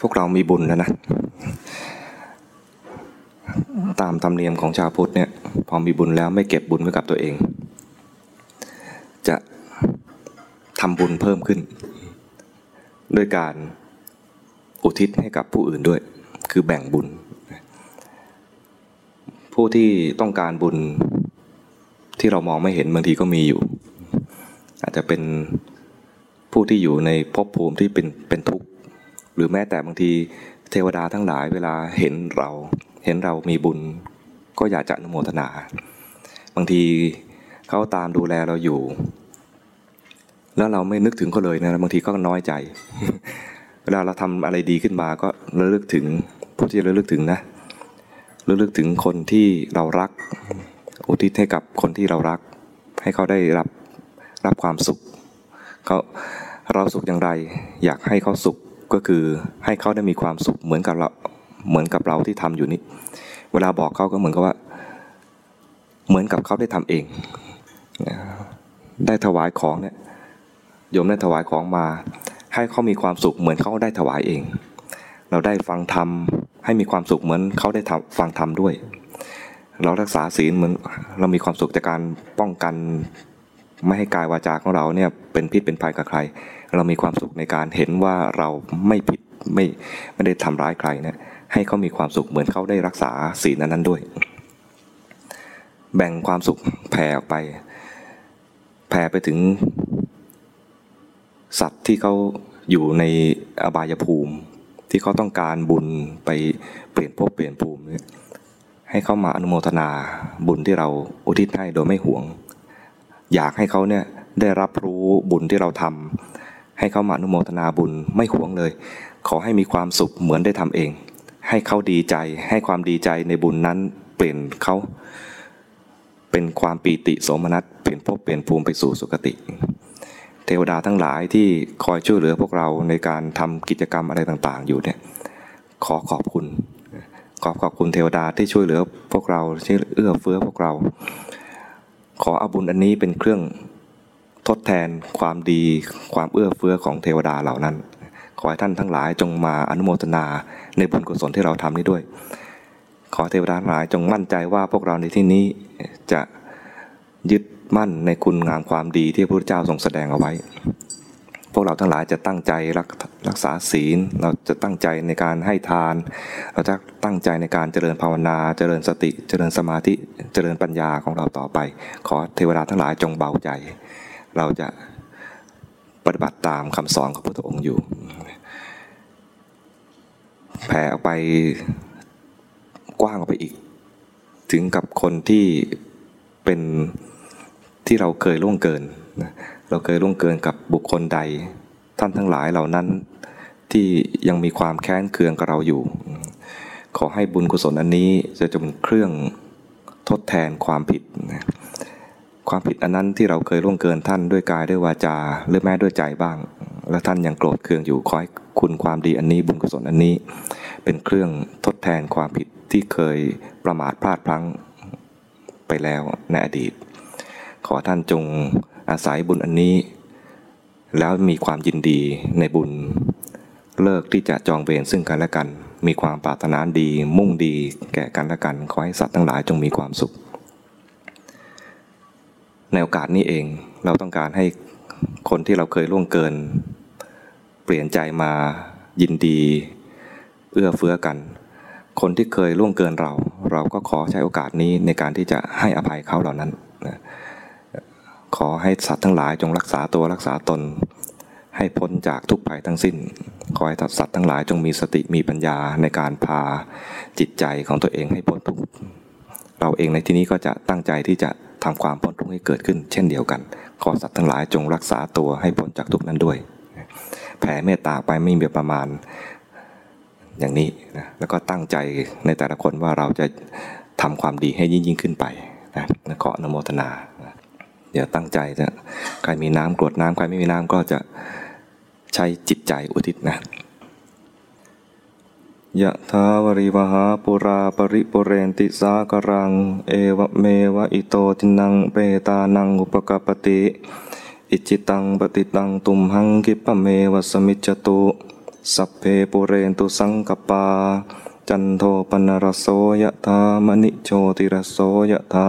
พวกเรามีบุญแล้วนะ ตามธรรมเนียมของชาวพุทธเนี่ยพอมีบุญแล้วไม่เก็บบุญไว้กับตัวเอง จะทำบุญเพิ่มขึ้น ด้วยการอุทิศให้กับผู้อื่นด้วย คือแบ่งบุญ ผู้ที่ต้องการบุญที่เรามองไม่เห็นบางทีก็มีอยู่ อาจจะเป็นผู้ที่อยู่ในภพภูมิที่เป็นเป็นทุกข์ หรือแม้แต่บางทีเทวดาทั้งหลายเวลาเห็นเรา เห็นเรามีบุญ ก็อยากจะอนุโมทนา บางทีเขาตามดูแลเราอยู่ แล้วเราไม่นึกถึงเขาเลยนะบางทีก็น้อยใจ เวลาเราทำอะไรดีขึ้นมาก็ระลึกถึงผู้ที่ระลึกถึงนะระลึกถึงคนที่เรารัก อุทิศให้กับคนที่เรารัก ให้เขาได้รับรับความสุขเขาเราสุขอย่างไร อยากให้เขาสุข ก็คือให้เขาได้มีความสุขเหมือนกับเราเหมือนกับเราที่ทำอยู่นี้เวลาบอกเขาก็เหมือนกับว่า เหมือนกับเขาได้ทำเอง ได้ถวายของเนี่ยโยมได้ถวายของมา ให้เขามีความสุขเหมือนเขาได้ถวายเอง เราได้ฟังธรรมให้มีความสุขเหมือนเขาได้ฟังธรรมด้วย เรารักษาศีลเหมือนเรามีความสุขจากการป้องกัน ไม่ให้กายวาจาของเราเนี่ยเป็นพิษเป็นภัยกับใคร เรามีความสุขในการเห็นว่าเราไม่ผิดไม่ไม่ได้ทำร้ายใครเนี่ยให้เขามีความสุขเหมือนเขาได้รักษาศีลนั้นด้วย แบ่งความสุขแผ่ออกไป แผ่ไปถึง สัตว์ที่เขาอยู่ในอบายภูมิ ที่เขาต้องการบุญไปเปลี่ยนภพเปลี่ยนภูมิให้เขามาอนุโมทนาบุญที่เราอุทิศให้โดยไม่หวง อยากให้เขาเนี่ยได้รับรู้บุญที่เราทำให้เขามาอนุโมทนาบุญไม่หวงเลย ขอให้มีความสุขเหมือนได้ทำเอง ให้เขาดีใจ ให้ความดีใจในบุญนั้นเปลี่ยนเขาเป็นความปีติโสมนัสเปลี่ยนภพเปลี่ยนภูมิไปสู่สุคติ เทวดาทั้งหลายที่คอยช่วยเหลือพวกเราในการทำกิจกรรมอะไรต่างๆ อยู่เนี่ยขอขอบคุณ ขอขอบคุณเทวดาที่ช่วยเหลือพวกเราที่เอื้อเฟื้อพวกเรา ขออาบุญอันนี้เป็นเครื่องทดแทนความดีความเอื้อเฟื้อของเทวดาเหล่านั้น ขอให้ท่านทั้งหลายจงมาอนุโมทนาในบุญกุศลที่เราทำนี้ด้วย ขอเทวดาทั้งหลายจงมั่นใจว่าพวกเราในที่นี้จะยึดมั่นในคุณงามความดีที่พระพุทธเจ้าทรงแสดงเอาไว้ วกเราทั้งหลายจะตั้งใจรักรักษาศีล เราจะตั้งใจในการให้ทาน เราจะตั้งใจในการเจริญภาวนา เจริญสติ เจริญสมาธิ เจริญปัญญาของเราต่อไป ขอเทวดาทั้งหลายจงเบาใจ เราจะปฏิบัติตามคำสอนของพระพุทธองค์อยู่ แผ่ออกไปกว้างออกไปอีก ถึงกับคนที่เป็นที่เราเคยล่วงเกิน เราเคยล่วงเกินกับบุคคลใด ท่านทั้งหลายเหล่านั้นที่ยังมีความแค้นเคืองกับเราอยู่ ขอให้บุญกุศลอันนี้จะจเป็นเครื่องทดแทนความผิด ความผิดอันนั้นที่เราเคยล่วงเกินท่านด้วยกายด้วยวาจาหรือแม้ด้วยใจบ้าง และท่านยังโกรธเคืองอยู่ขอให้คุณความดีอันนี้บุญกุศลอันนี้ เป็นเครื่องทดแทนความผิดที่เคยประมาทพลาดพลั้งไปแล้วในอดีต ขอท่านจง อาศัยบุญอันนี้ แล้วมีความยินดีในบุญ เลิกที่จะจองเวรซึ่งกันและกัน มีความปรารถนาดี มุ่งดี แก่กันและกัน ขอให้สัตว์ทั้งหลายจงมีความสุข ในโอกาสนี้เองเราต้องการให้คนที่เราเคยล่วงเกิน เปลี่ยนใจมายินดี เอื้อเฟื้อกัน คนที่เคยล่วงเกินเรา เราก็ขอใช้โอกาสนี้ในการที่จะให้อภัยเขาเหล่านั้น ขอให้สัตว์ทั้งหลายจงรักษาตัวรักษาตน ให้พ้นจากทุกภัยทั้งสิ้น ขอให้สัตว์ทั้งหลายจงมีสติมีปัญญาในการพาจิตใจของตัวเองให้พ้นทุกข์เราเองในที่นี้ก็จะตั้งใจที่จะทำความพ้นทุกข์ให้เกิดขึ้น เช่นเดียวกัน ขอสัตว์ทั้งหลายจงรักษาตัวให้พ้นจากทุกข์นั้นด้วย แผ่เมตตาไปไม่มีประมาณอย่างนี้นะแล้วก็ตั้งใจในแต่ละคนว่าเราจะทำความดีให้ยิ่งยิ่งขึ้นไปนะขออนุโมทนา เดี๋ยวตั้งใจจะใครมีน้ำกรวดน้ำใครไม่มีน้ำก็จะใช้จิตใจอุทิศนะยะถา วาริวะหาปูรา ปะริปูเรนติสาคะรัง เอวะเมวะอิโต ทินนังเปตานังอุปะกัปปะติ อิจฉิตังปัตถิตังตุมหัง ขิปปะเมวะ สะมิชฌะตุสัพเพปูเรนตุสังกัปปา จันโทปัณณะระโสยะถา มะณิโชติระโสยะถา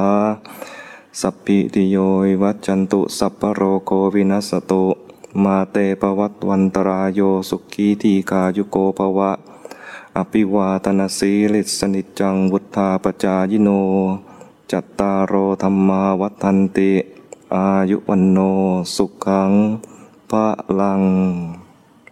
สัพพีติโย วิวัชชันตุสัพพะโรโควินัสสะตุ มาเตปวัตวันตรายโยสุขีทีกายุโกภวะ อภิวาตนาสีลิสนิจจังวุธาปจายโน จัตตารโอธรรมาวัฏันติ อายุวันโนสุขังพระลัง